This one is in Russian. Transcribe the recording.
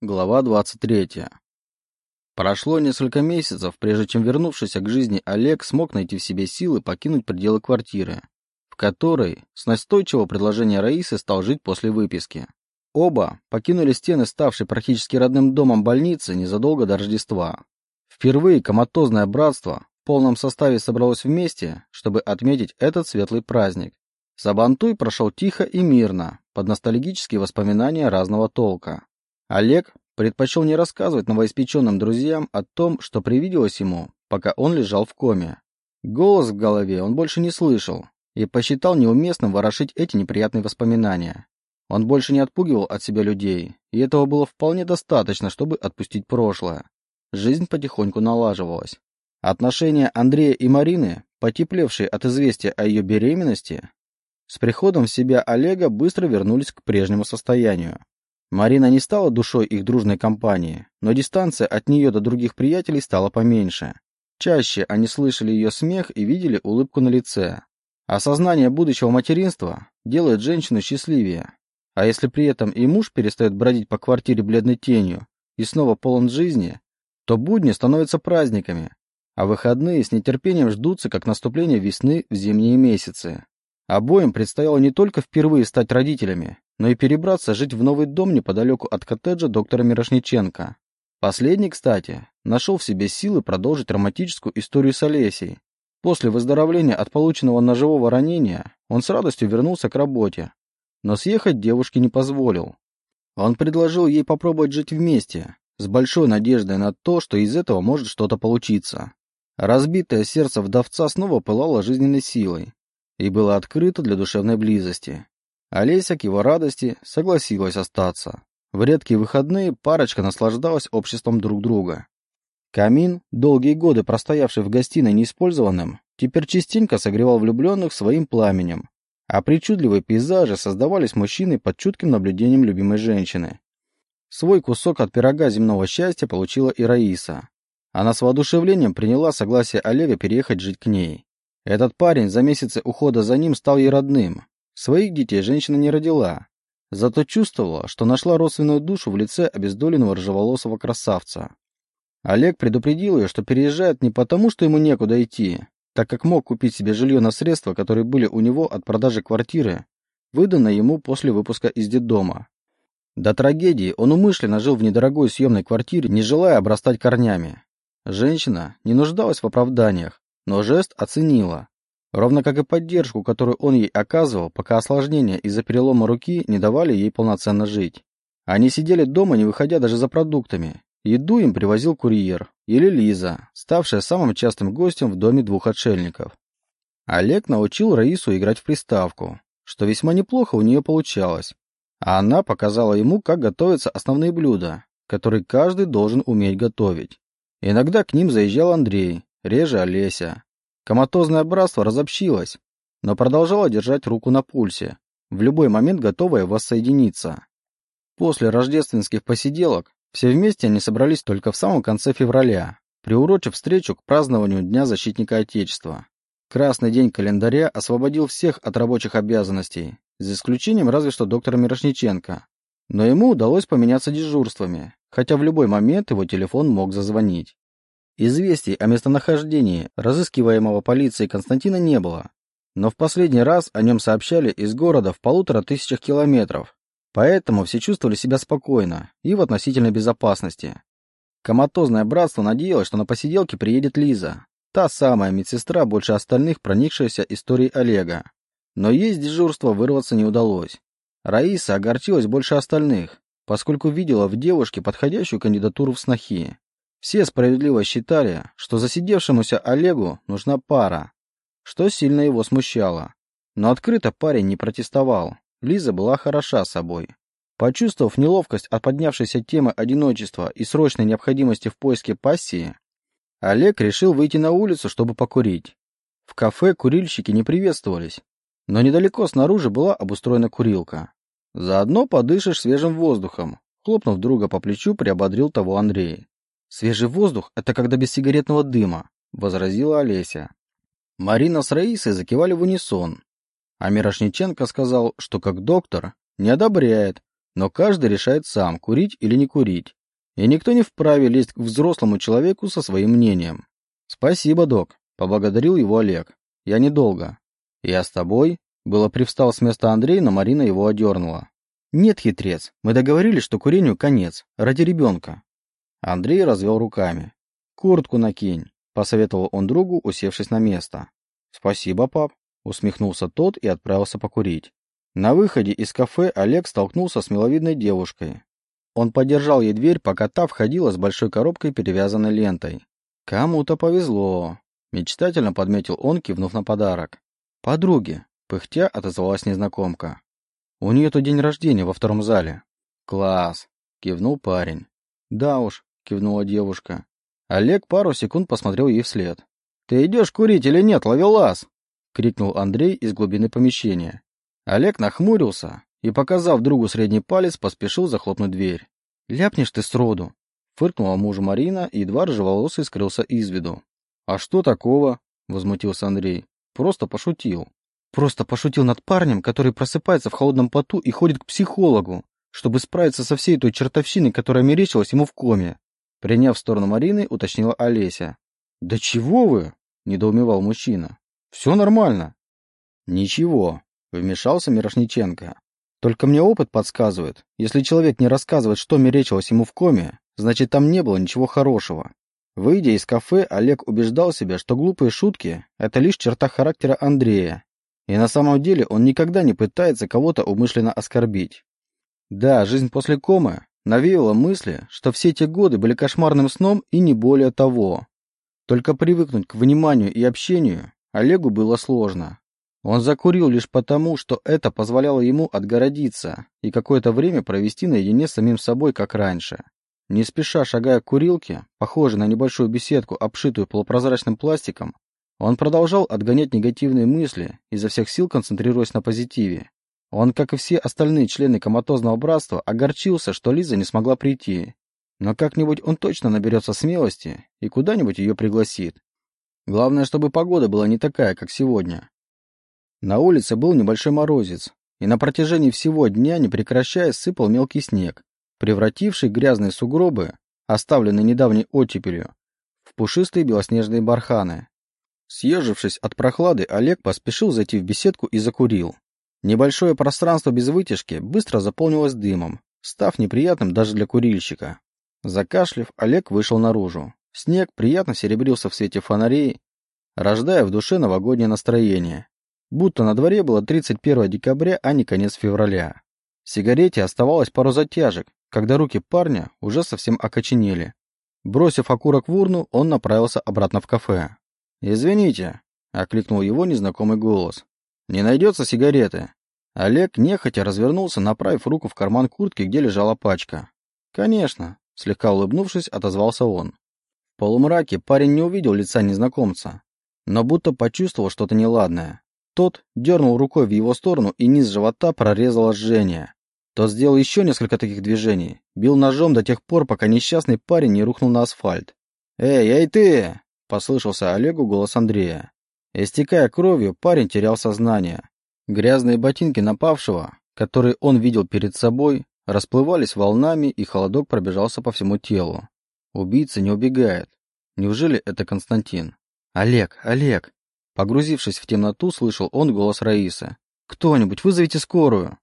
Глава 23. Прошло несколько месяцев, прежде чем вернувшийся к жизни Олег смог найти в себе силы покинуть пределы квартиры, в которой с настойчивого предложения Раисы стал жить после выписки. Оба покинули стены, ставшей практически родным домом больницы, незадолго до Рождества. Впервые коматозное братство в полном составе собралось вместе, чтобы отметить этот светлый праздник. Сабантуй прошел тихо и мирно, под ностальгические воспоминания разного толка. Олег предпочел не рассказывать новоиспеченным друзьям о том, что привиделось ему, пока он лежал в коме. Голос в голове он больше не слышал и посчитал неуместным ворошить эти неприятные воспоминания. Он больше не отпугивал от себя людей, и этого было вполне достаточно, чтобы отпустить прошлое. Жизнь потихоньку налаживалась. Отношения Андрея и Марины, потеплевшие от известия о ее беременности, с приходом в себя Олега быстро вернулись к прежнему состоянию. Марина не стала душой их дружной компании, но дистанция от нее до других приятелей стала поменьше. Чаще они слышали ее смех и видели улыбку на лице. Осознание будущего материнства делает женщину счастливее. А если при этом и муж перестает бродить по квартире бледной тенью и снова полон жизни, то будни становятся праздниками, а выходные с нетерпением ждутся как наступление весны в зимние месяцы. Обоим предстояло не только впервые стать родителями, но и перебраться жить в новый дом неподалеку от коттеджа доктора Мирошниченко. Последний, кстати, нашел в себе силы продолжить романтическую историю с Олесей. После выздоровления от полученного ножевого ранения он с радостью вернулся к работе, но съехать девушке не позволил. Он предложил ей попробовать жить вместе, с большой надеждой на то, что из этого может что-то получиться. Разбитое сердце вдовца снова пылало жизненной силой и было открыто для душевной близости. Олеся к его радости согласилась остаться. В редкие выходные парочка наслаждалась обществом друг друга. Камин, долгие годы простоявший в гостиной неиспользованным, теперь частенько согревал влюбленных своим пламенем, а причудливые пейзажи создавались мужчиной под чутким наблюдением любимой женщины. Свой кусок от пирога земного счастья получила и Раиса. Она с воодушевлением приняла согласие Олега переехать жить к ней. Этот парень за месяцы ухода за ним стал ей родным, Своих детей женщина не родила, зато чувствовала, что нашла родственную душу в лице обездоленного рыжеволосого красавца. Олег предупредил ее, что переезжает не потому, что ему некуда идти, так как мог купить себе жилье на средства, которые были у него от продажи квартиры, выданной ему после выпуска из детдома. До трагедии он умышленно жил в недорогой съемной квартире, не желая обрастать корнями. Женщина не нуждалась в оправданиях, но жест оценила Ровно как и поддержку, которую он ей оказывал, пока осложнения из-за перелома руки не давали ей полноценно жить. Они сидели дома, не выходя даже за продуктами. Еду им привозил курьер, или Лиза, ставшая самым частым гостем в доме двух отшельников. Олег научил Раису играть в приставку, что весьма неплохо у нее получалось. А она показала ему, как готовятся основные блюда, которые каждый должен уметь готовить. Иногда к ним заезжал Андрей, реже Олеся, Коматозное братство разобщилось, но продолжало держать руку на пульсе, в любой момент готовое воссоединиться. После рождественских посиделок все вместе они собрались только в самом конце февраля, приурочив встречу к празднованию Дня защитника Отечества. Красный день календаря освободил всех от рабочих обязанностей, за исключением разве что доктора Мирошниченко. Но ему удалось поменяться дежурствами, хотя в любой момент его телефон мог зазвонить. Известий о местонахождении разыскиваемого полицией Константина не было, но в последний раз о нем сообщали из города в полутора тысячах километров, поэтому все чувствовали себя спокойно и в относительной безопасности. Коматозное братство надеялось, что на посиделке приедет Лиза, та самая медсестра, больше остальных проникшаяся историей Олега. Но есть дежурство вырваться не удалось. Раиса огорчилась больше остальных, поскольку видела в девушке подходящую кандидатуру в снохи. Все справедливо считали, что засидевшемуся Олегу нужна пара, что сильно его смущало. Но открыто парень не протестовал. Лиза была хороша собой. Почувствовав неловкость от поднявшейся темы одиночества и срочной необходимости в поиске пассии, Олег решил выйти на улицу, чтобы покурить. В кафе курильщики не приветствовались, но недалеко снаружи была обустроена курилка. Заодно подышишь свежим воздухом, хлопнув друга по плечу, приободрил того Андрей. «Свежий воздух — это когда без сигаретного дыма», — возразила Олеся. Марина с Раисой закивали в унисон, а Мирошниченко сказал, что как доктор не одобряет, Но каждый решает сам, курить или не курить. И никто не вправе лезть к взрослому человеку со своим мнением. Спасибо, док, поблагодарил его Олег. Я недолго. Я с тобой? Было привстал с места Андрей, но Марина его одернула. Нет, хитрец, мы договорились, что курению конец, ради ребенка. Андрей развел руками. Куртку накинь, посоветовал он другу, усевшись на место. Спасибо, пап, усмехнулся тот и отправился покурить. На выходе из кафе Олег столкнулся с миловидной девушкой. Он подержал ей дверь, пока та входила с большой коробкой, перевязанной лентой. «Кому-то повезло», — мечтательно подметил он, кивнув на подарок. «Подруги», — пыхтя отозвалась незнакомка. «У нее то день рождения во втором зале». «Класс», — кивнул парень. «Да уж», — кивнула девушка. Олег пару секунд посмотрел ей вслед. «Ты идешь курить или нет, ловелас?» — крикнул Андрей из глубины помещения. Олег нахмурился и, показав другу средний палец, поспешил захлопнуть дверь. «Ляпнешь ты сроду!» — фыркнула мужу Марина, и едва рыжеволосый скрылся из виду. «А что такого?» — возмутился Андрей. «Просто пошутил». «Просто пошутил над парнем, который просыпается в холодном поту и ходит к психологу, чтобы справиться со всей той чертовщиной, которая мерещилась ему в коме». Приняв сторону Марины, уточнила Олеся. «Да чего вы?» — недоумевал мужчина. «Все нормально». «Ничего», Вмешался Мирошниченко. Только мне опыт подсказывает, если человек не рассказывает, что мерещилось ему в коме, значит там не было ничего хорошего. Выйдя из кафе, Олег убеждал себя, что глупые шутки – это лишь черта характера Андрея. И на самом деле он никогда не пытается кого-то умышленно оскорбить. Да, жизнь после комы навеяла мысли, что все эти годы были кошмарным сном и не более того. Только привыкнуть к вниманию и общению Олегу было сложно. Он закурил лишь потому, что это позволяло ему отгородиться и какое-то время провести наедине с самим собой, как раньше. Не спеша шагая к курилке, похожей на небольшую беседку, обшитую полупрозрачным пластиком, он продолжал отгонять негативные мысли, изо всех сил концентрируясь на позитиве. Он, как и все остальные члены коматозного братства, огорчился, что Лиза не смогла прийти. Но как-нибудь он точно наберется смелости и куда-нибудь ее пригласит. Главное, чтобы погода была не такая, как сегодня. На улице был небольшой морозец, и на протяжении всего дня, не прекращая, сыпал мелкий снег, превративший грязные сугробы, оставленные недавней оттепелью, в пушистые белоснежные барханы. Съежившись от прохлады, Олег поспешил зайти в беседку и закурил. Небольшое пространство без вытяжки быстро заполнилось дымом, став неприятным даже для курильщика. Закашлив, Олег вышел наружу. Снег приятно серебрился в свете фонарей, рождая в душе новогоднее настроение. Будто на дворе было 31 декабря, а не конец февраля. Сигарете оставалось пару затяжек, когда руки парня уже совсем окоченели. Бросив окурок в урну, он направился обратно в кафе. «Извините», — окликнул его незнакомый голос. «Не найдется сигареты?» Олег нехотя развернулся, направив руку в карман куртки, где лежала пачка. «Конечно», — слегка улыбнувшись, отозвался он. В полумраке парень не увидел лица незнакомца, но будто почувствовал что-то неладное. Тот дернул рукой в его сторону, и низ живота прорезало жжение. Тот сделал еще несколько таких движений, бил ножом до тех пор, пока несчастный парень не рухнул на асфальт. «Эй, эй ты!» — послышался Олегу голос Андрея. Истекая кровью, парень терял сознание. Грязные ботинки напавшего, которые он видел перед собой, расплывались волнами, и холодок пробежался по всему телу. Убийца не убегает. Неужели это Константин? «Олег, Олег!» Погрузившись в темноту, слышал он голос Раисы. «Кто-нибудь, вызовите скорую!»